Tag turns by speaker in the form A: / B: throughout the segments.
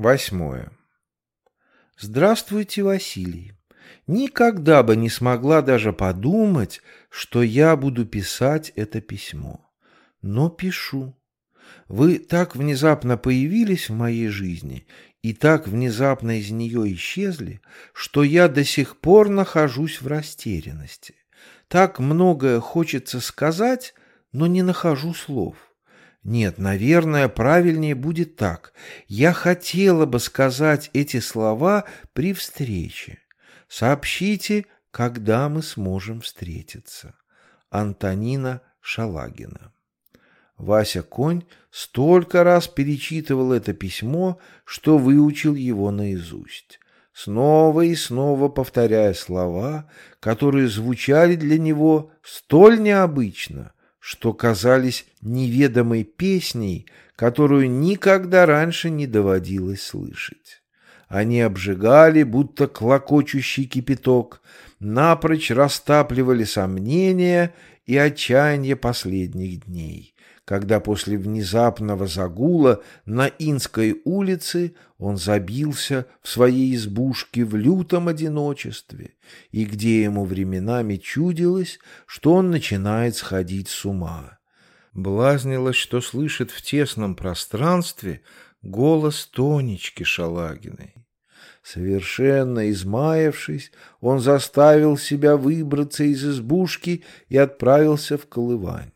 A: Восьмое. Здравствуйте, Василий. Никогда бы не смогла даже подумать, что я буду писать это письмо. Но пишу. Вы так внезапно появились в моей жизни и так внезапно из нее исчезли, что я до сих пор нахожусь в растерянности. Так многое хочется сказать, но не нахожу слов. Нет, наверное, правильнее будет так. Я хотела бы сказать эти слова при встрече. Сообщите, когда мы сможем встретиться. Антонина Шалагина Вася Конь столько раз перечитывал это письмо, что выучил его наизусть, снова и снова повторяя слова, которые звучали для него столь необычно, что казались неведомой песней, которую никогда раньше не доводилось слышать. Они обжигали, будто клокочущий кипяток, напрочь растапливали сомнения и отчаяние последних дней, когда после внезапного загула на Инской улице он забился в своей избушке в лютом одиночестве, и где ему временами чудилось, что он начинает сходить с ума. Блазнилось, что слышит в тесном пространстве голос Тонечки Шалагиной. Совершенно измаявшись, он заставил себя выбраться из избушки и отправился в Колывань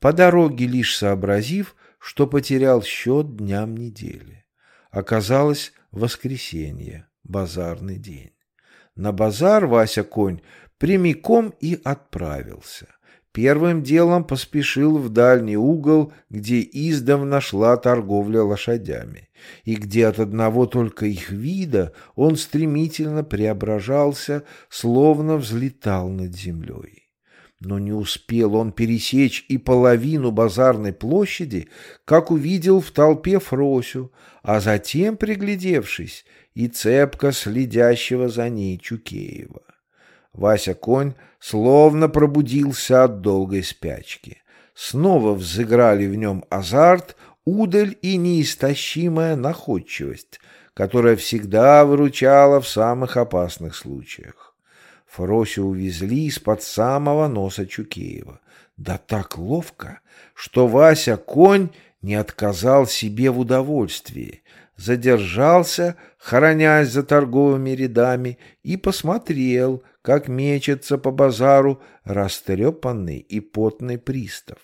A: по дороге лишь сообразив, что потерял счет дням недели. Оказалось воскресенье, базарный день. На базар Вася Конь прямиком и отправился. Первым делом поспешил в дальний угол, где издавна шла торговля лошадями, и где от одного только их вида он стремительно преображался, словно взлетал над землей. Но не успел он пересечь и половину базарной площади, как увидел в толпе Фросю, а затем, приглядевшись, и цепко следящего за ней Чукеева. Вася Конь словно пробудился от долгой спячки. Снова взыграли в нем азарт, удаль и неистощимая находчивость, которая всегда выручала в самых опасных случаях. Фросю увезли из-под самого носа Чукеева. Да так ловко, что Вася конь не отказал себе в удовольствии, задержался, хоронясь за торговыми рядами, и посмотрел, как мечется по базару растрепанный и потный пристав.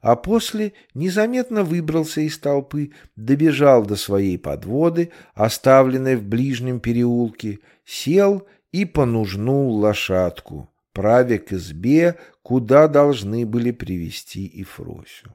A: А после незаметно выбрался из толпы, добежал до своей подводы, оставленной в ближнем переулке, сел и понужнул лошадку, правя к избе, куда должны были привести и Фросю.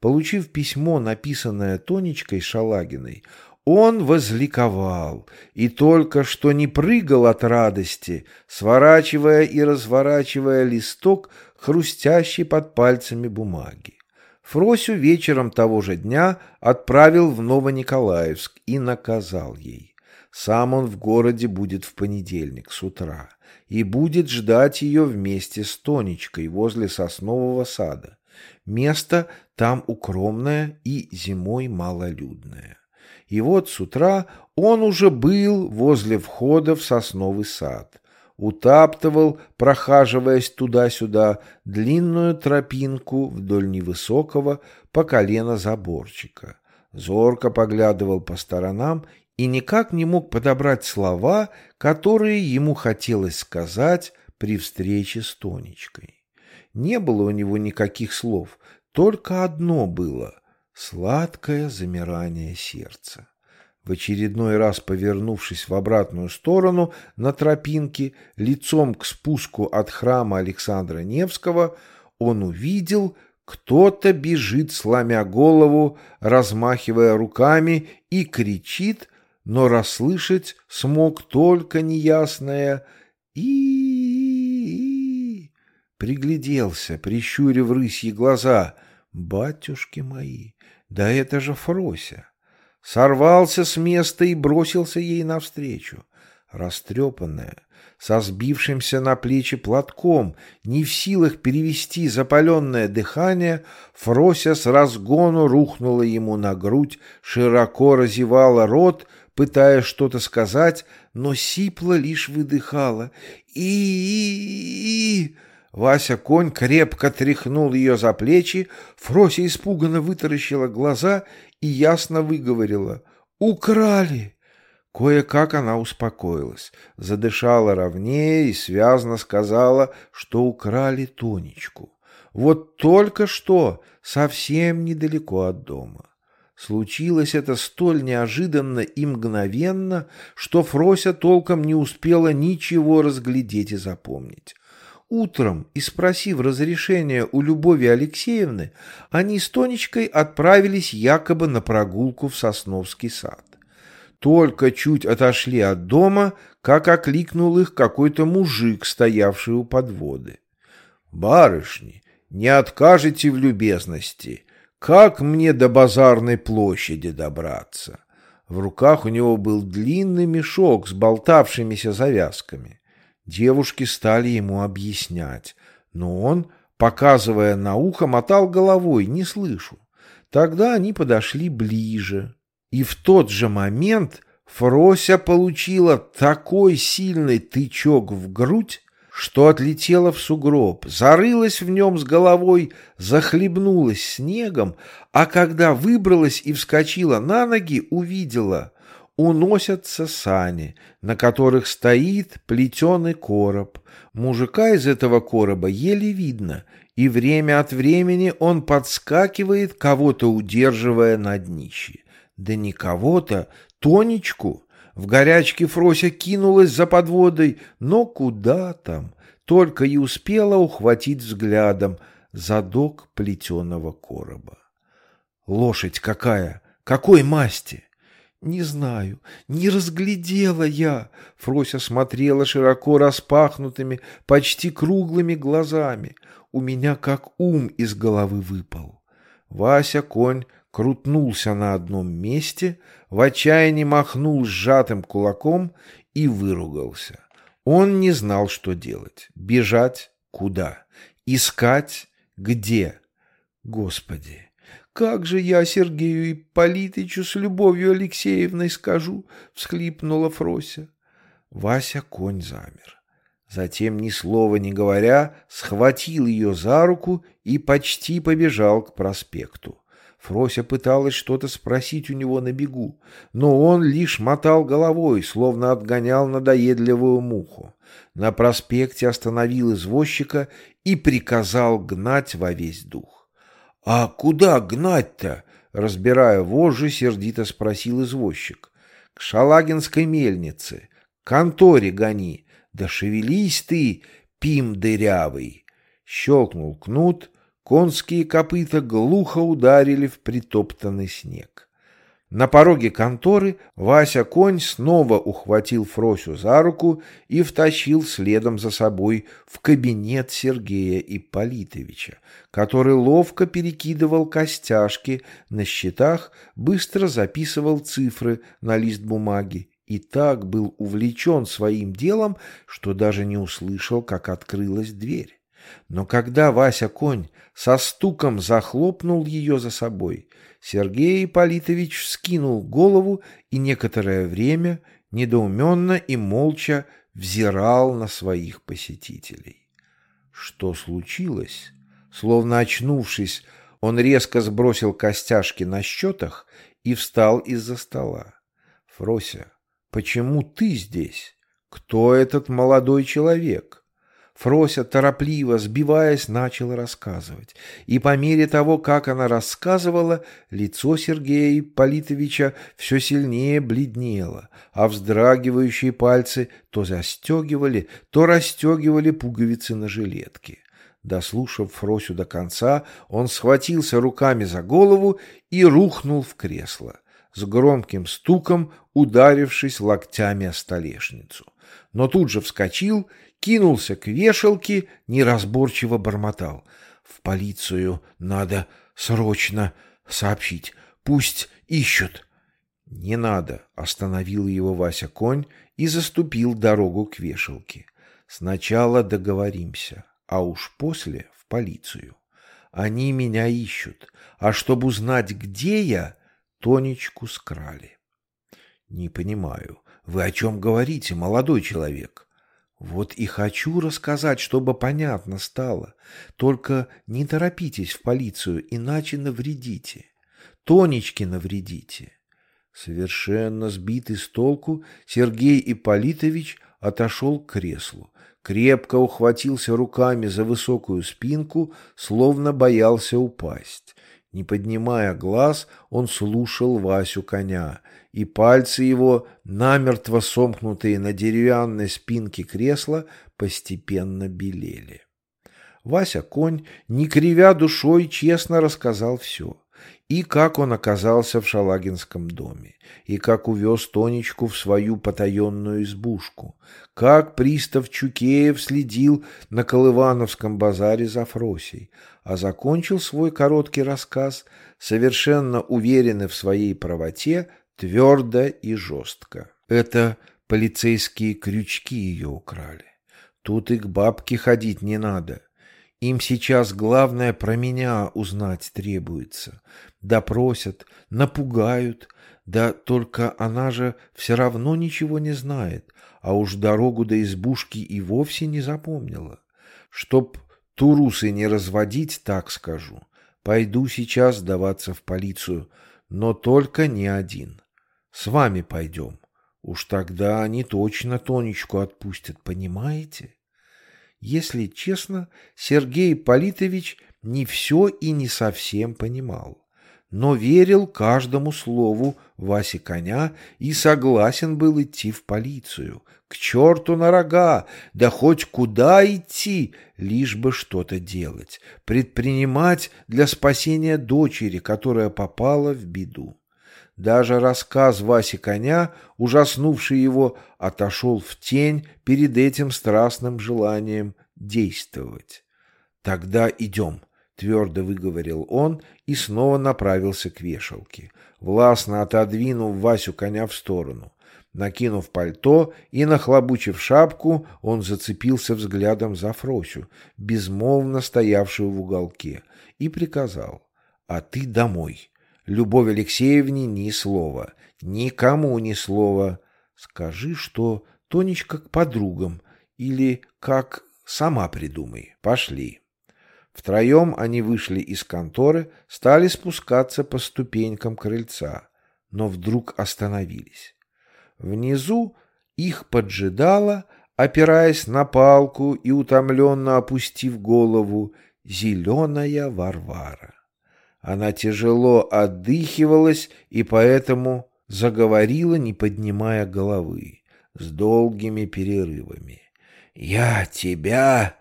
A: Получив письмо, написанное Тонечкой Шалагиной, он возликовал и только что не прыгал от радости, сворачивая и разворачивая листок, хрустящий под пальцами бумаги. Фросю вечером того же дня отправил в Новониколаевск и наказал ей. Сам он в городе будет в понедельник с утра и будет ждать ее вместе с Тонечкой возле соснового сада. Место там укромное и зимой малолюдное. И вот с утра он уже был возле входа в сосновый сад, утаптывал, прохаживаясь туда-сюда, длинную тропинку вдоль невысокого по колено заборчика, зорко поглядывал по сторонам и никак не мог подобрать слова, которые ему хотелось сказать при встрече с Тонечкой. Не было у него никаких слов, только одно было — сладкое замирание сердца. В очередной раз повернувшись в обратную сторону на тропинке, лицом к спуску от храма Александра Невского, он увидел, кто-то бежит, сломя голову, размахивая руками, и кричит, но расслышать смог только неясное и Пригляделся, прищурив рысьи глаза. «Батюшки мои, да это же Фрося!» Сорвался с места и бросился ей навстречу. Растрепанная, со сбившимся на плечи платком, не в силах перевести запаленное дыхание, Фрося с разгону рухнула ему на грудь, широко разевала рот, пытаясь что-то сказать, но сипло лишь выдыхала. и и Вася конь крепко тряхнул ее за плечи, Фрося испуганно вытаращила глаза и ясно выговорила «Украли!» Кое-как она успокоилась, задышала ровнее и связно сказала, что украли Тонечку. Вот только что, совсем недалеко от дома. Случилось это столь неожиданно и мгновенно, что Фрося толком не успела ничего разглядеть и запомнить. Утром, и спросив разрешения у Любови Алексеевны, они с Тонечкой отправились якобы на прогулку в Сосновский сад. Только чуть отошли от дома, как окликнул их какой-то мужик, стоявший у подводы. «Барышни, не откажете в любезности. Как мне до базарной площади добраться?» В руках у него был длинный мешок с болтавшимися завязками. Девушки стали ему объяснять, но он, показывая на ухо, мотал головой «не слышу». Тогда они подошли ближе. И в тот же момент Фрося получила такой сильный тычок в грудь, что отлетела в сугроб, зарылась в нем с головой, захлебнулась снегом, а когда выбралась и вскочила на ноги, увидела — уносятся сани, на которых стоит плетеный короб. Мужика из этого короба еле видно, и время от времени он подскакивает, кого-то удерживая на днище. Да не кого-то, Тонечку. В горячке Фрося кинулась за подводой, но куда там? Только и успела ухватить взглядом задок плетеного короба. Лошадь какая? Какой масти? Не знаю, не разглядела я. Фрося смотрела широко распахнутыми, почти круглыми глазами. У меня как ум из головы выпал. Вася конь крутнулся на одном месте, в отчаянии махнул сжатым кулаком и выругался. Он не знал, что делать. Бежать куда? Искать где? Господи, как же я Сергею Ипполитычу с Любовью Алексеевной скажу? Всхлипнула Фрося. Вася конь замер. Затем, ни слова не говоря, схватил ее за руку и почти побежал к проспекту. Фрося пыталась что-то спросить у него на бегу, но он лишь мотал головой, словно отгонял надоедливую муху. На проспекте остановил извозчика и приказал гнать во весь дух. — А куда гнать-то? — разбирая вожжи, сердито спросил извозчик. — К Шалагинской мельнице. К конторе гони. Да шевелись ты, пим дырявый. Щелкнул кнут — Конские копыта глухо ударили в притоптанный снег. На пороге конторы Вася конь снова ухватил Фросю за руку и втащил следом за собой в кабинет Сергея Ипполитовича, который ловко перекидывал костяшки на счетах, быстро записывал цифры на лист бумаги и так был увлечен своим делом, что даже не услышал, как открылась дверь. Но когда Вася конь со стуком захлопнул ее за собой. Сергей Ипполитович вскинул голову и некоторое время недоуменно и молча взирал на своих посетителей. Что случилось? Словно очнувшись, он резко сбросил костяшки на счетах и встал из-за стола. «Фрося, почему ты здесь? Кто этот молодой человек?» Фрося торопливо, сбиваясь, начала рассказывать. И по мере того, как она рассказывала, лицо Сергея Ипполитовича все сильнее бледнело, а вздрагивающие пальцы то застегивали, то расстегивали пуговицы на жилетке. Дослушав Фросю до конца, он схватился руками за голову и рухнул в кресло, с громким стуком ударившись локтями о столешницу. Но тут же вскочил кинулся к вешалке, неразборчиво бормотал. «В полицию надо срочно сообщить. Пусть ищут». «Не надо», — остановил его Вася конь и заступил дорогу к вешалке. «Сначала договоримся, а уж после в полицию. Они меня ищут, а чтобы узнать, где я, Тонечку скрали». «Не понимаю, вы о чем говорите, молодой человек?» Вот и хочу рассказать, чтобы понятно стало. Только не торопитесь в полицию, иначе навредите. Тонечке навредите. Совершенно сбитый с толку, Сергей Ипполитович отошел к креслу, крепко ухватился руками за высокую спинку, словно боялся упасть. Не поднимая глаз, он слушал Васю коня, и пальцы его, намертво сомкнутые на деревянной спинке кресла, постепенно белели. Вася конь, не кривя душой, честно рассказал все и как он оказался в Шалагинском доме, и как увез Тонечку в свою потаенную избушку, как пристав Чукеев следил на Колывановском базаре за Фросей, а закончил свой короткий рассказ, совершенно уверенный в своей правоте, твердо и жестко. Это полицейские крючки ее украли. Тут и к бабке ходить не надо. Им сейчас главное про меня узнать требуется. Допросят, напугают, да только она же все равно ничего не знает, а уж дорогу до избушки и вовсе не запомнила. Чтоб турусы не разводить, так скажу. Пойду сейчас сдаваться в полицию, но только не один. С вами пойдем. Уж тогда они точно Тонечку отпустят, понимаете? Если честно, Сергей Политович не все и не совсем понимал, но верил каждому слову Васи Коня и согласен был идти в полицию. К черту на рога, да хоть куда идти, лишь бы что-то делать, предпринимать для спасения дочери, которая попала в беду. Даже рассказ Васи Коня, ужаснувший его, отошел в тень перед этим страстным желанием действовать. «Тогда идем», — твердо выговорил он и снова направился к вешалке, властно отодвинув Васю коня в сторону. Накинув пальто и нахлобучив шапку, он зацепился взглядом за Фросю, безмолвно стоявшую в уголке, и приказал «А ты домой». Любовь Алексеевне ни слова, никому ни слова. Скажи, что Тонечка к подругам или как сама придумай. Пошли. Втроем они вышли из конторы, стали спускаться по ступенькам крыльца, но вдруг остановились. Внизу их поджидала, опираясь на палку и утомленно опустив голову, зеленая Варвара. Она тяжело отдыхивалась и поэтому заговорила, не поднимая головы, с долгими перерывами. «Я тебя,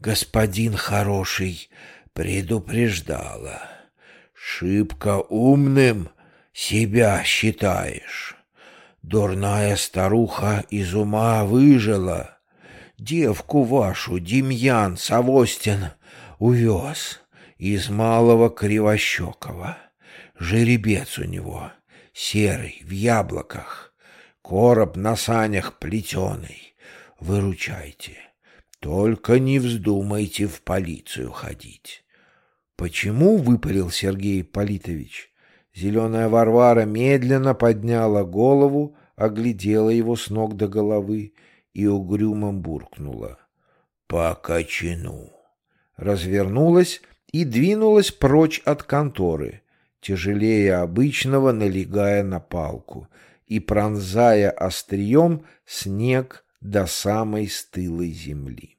A: господин хороший, предупреждала. Шибко умным себя считаешь. Дурная старуха из ума выжила. Девку вашу Демьян Савостин увез» из малого Кривощекова. Жеребец у него, серый, в яблоках, короб на санях плетеный. Выручайте. Только не вздумайте в полицию ходить. Почему выпалил Сергей Политович? Зеленая Варвара медленно подняла голову, оглядела его с ног до головы и угрюмом буркнула. «По кочану!» Развернулась и двинулась прочь от конторы, тяжелее обычного налегая на палку и пронзая острием снег до самой стылой земли.